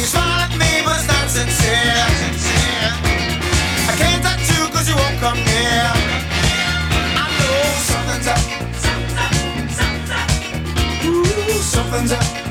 At me, but it's not sincere. I can't touch you cause you won't come near. I know something's up. Ooh, something's up.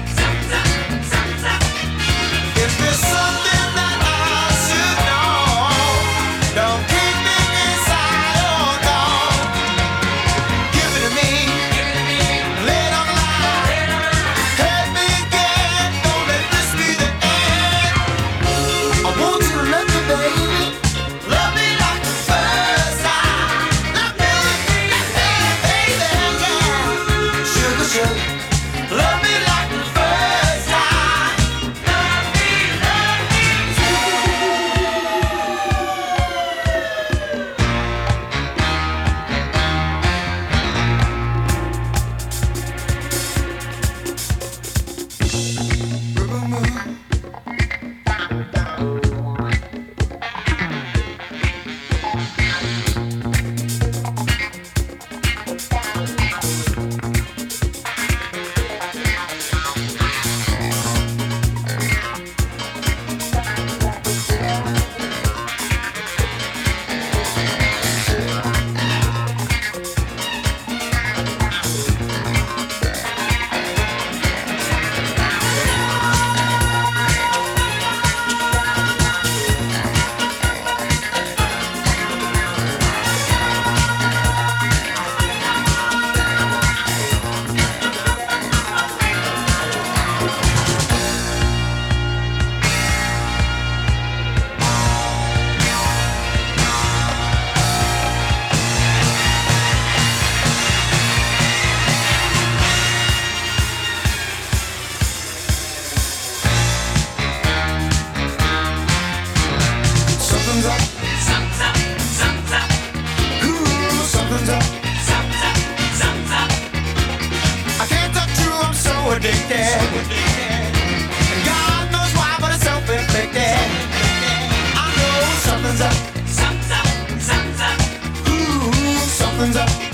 turns up.